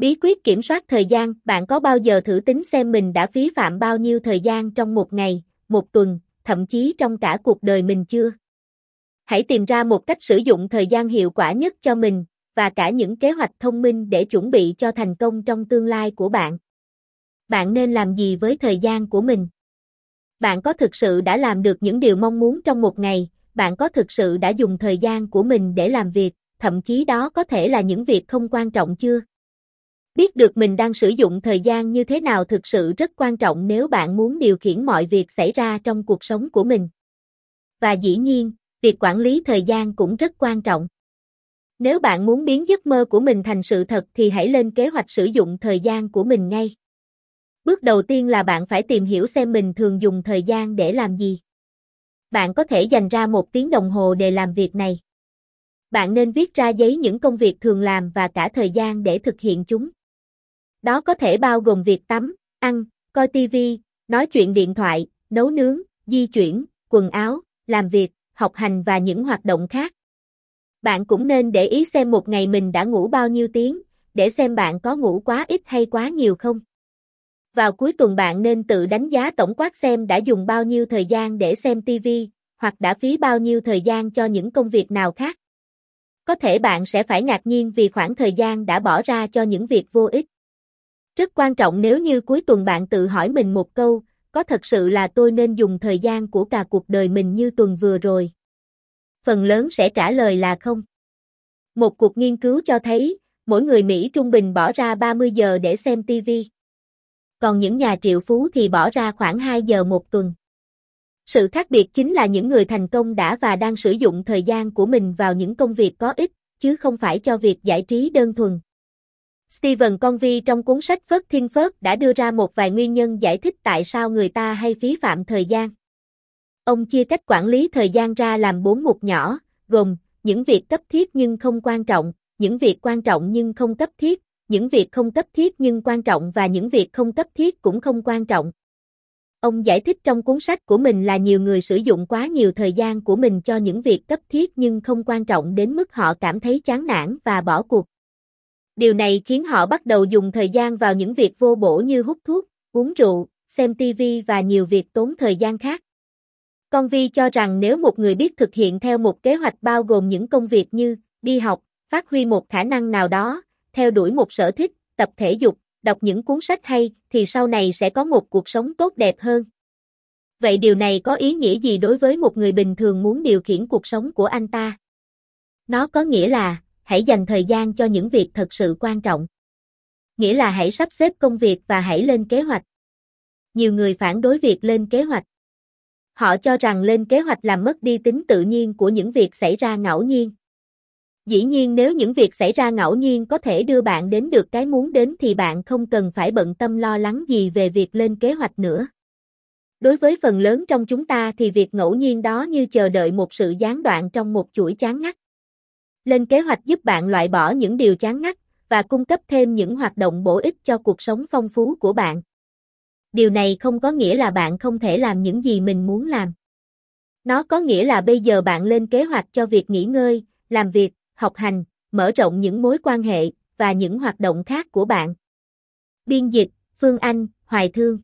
Bí quyết kiểm soát thời gian, bạn có bao giờ thử tính xem mình đã phí phạm bao nhiêu thời gian trong một ngày, một tuần, thậm chí trong cả cuộc đời mình chưa? Hãy tìm ra một cách sử dụng thời gian hiệu quả nhất cho mình, và cả những kế hoạch thông minh để chuẩn bị cho thành công trong tương lai của bạn. Bạn nên làm gì với thời gian của mình? Bạn có thực sự đã làm được những điều mong muốn trong một ngày, bạn có thực sự đã dùng thời gian của mình để làm việc, thậm chí đó có thể là những việc không quan trọng chưa? Biết được mình đang sử dụng thời gian như thế nào thực sự rất quan trọng nếu bạn muốn điều khiển mọi việc xảy ra trong cuộc sống của mình. Và dĩ nhiên, việc quản lý thời gian cũng rất quan trọng. Nếu bạn muốn biến giấc mơ của mình thành sự thật thì hãy lên kế hoạch sử dụng thời gian của mình ngay. Bước đầu tiên là bạn phải tìm hiểu xem mình thường dùng thời gian để làm gì. Bạn có thể dành ra một tiếng đồng hồ để làm việc này. Bạn nên viết ra giấy những công việc thường làm và cả thời gian để thực hiện chúng. Đó có thể bao gồm việc tắm, ăn, coi TV, nói chuyện điện thoại, nấu nướng, di chuyển, quần áo, làm việc, học hành và những hoạt động khác. Bạn cũng nên để ý xem một ngày mình đã ngủ bao nhiêu tiếng, để xem bạn có ngủ quá ít hay quá nhiều không. Vào cuối tuần bạn nên tự đánh giá tổng quát xem đã dùng bao nhiêu thời gian để xem TV, hoặc đã phí bao nhiêu thời gian cho những công việc nào khác. Có thể bạn sẽ phải ngạc nhiên vì khoảng thời gian đã bỏ ra cho những việc vô ích. Rất quan trọng nếu như cuối tuần bạn tự hỏi mình một câu, có thật sự là tôi nên dùng thời gian của cả cuộc đời mình như tuần vừa rồi? Phần lớn sẽ trả lời là không. Một cuộc nghiên cứu cho thấy, mỗi người Mỹ trung bình bỏ ra 30 giờ để xem TV. Còn những nhà triệu phú thì bỏ ra khoảng 2 giờ một tuần. Sự khác biệt chính là những người thành công đã và đang sử dụng thời gian của mình vào những công việc có ích, chứ không phải cho việc giải trí đơn thuần. Stephen Covey trong cuốn sách Phớt Thiên Phớt đã đưa ra một vài nguyên nhân giải thích tại sao người ta hay phí phạm thời gian. Ông chia cách quản lý thời gian ra làm bốn mục nhỏ, gồm những việc cấp thiết nhưng không quan trọng, những việc quan trọng nhưng không cấp thiết, những việc không cấp thiết nhưng quan trọng và những việc không cấp thiết cũng không quan trọng. Ông giải thích trong cuốn sách của mình là nhiều người sử dụng quá nhiều thời gian của mình cho những việc cấp thiết nhưng không quan trọng đến mức họ cảm thấy chán nản và bỏ cuộc. Điều này khiến họ bắt đầu dùng thời gian vào những việc vô bổ như hút thuốc, uống rượu, xem TV và nhiều việc tốn thời gian khác. Con Vi cho rằng nếu một người biết thực hiện theo một kế hoạch bao gồm những công việc như đi học, phát huy một khả năng nào đó, theo đuổi một sở thích, tập thể dục, đọc những cuốn sách hay, thì sau này sẽ có một cuộc sống tốt đẹp hơn. Vậy điều này có ý nghĩa gì đối với một người bình thường muốn điều khiển cuộc sống của anh ta? Nó có nghĩa là, hãy dành thời gian cho những việc thật sự quan trọng. Nghĩa là hãy sắp xếp công việc và hãy lên kế hoạch. Nhiều người phản đối việc lên kế hoạch. Họ cho rằng lên kế hoạch làm mất đi tính tự nhiên của những việc xảy ra ngẫu nhiên. Dĩ nhiên nếu những việc xảy ra ngẫu nhiên có thể đưa bạn đến được cái muốn đến thì bạn không cần phải bận tâm lo lắng gì về việc lên kế hoạch nữa. Đối với phần lớn trong chúng ta thì việc ngẫu nhiên đó như chờ đợi một sự gián đoạn trong một chuỗi chán ngắt. Lên kế hoạch giúp bạn loại bỏ những điều chán ngắt và cung cấp thêm những hoạt động bổ ích cho cuộc sống phong phú của bạn. Điều này không có nghĩa là bạn không thể làm những gì mình muốn làm. Nó có nghĩa là bây giờ bạn lên kế hoạch cho việc nghỉ ngơi, làm việc, học hành, mở rộng những mối quan hệ và những hoạt động khác của bạn. Biên dịch, Phương Anh, Hoài Thương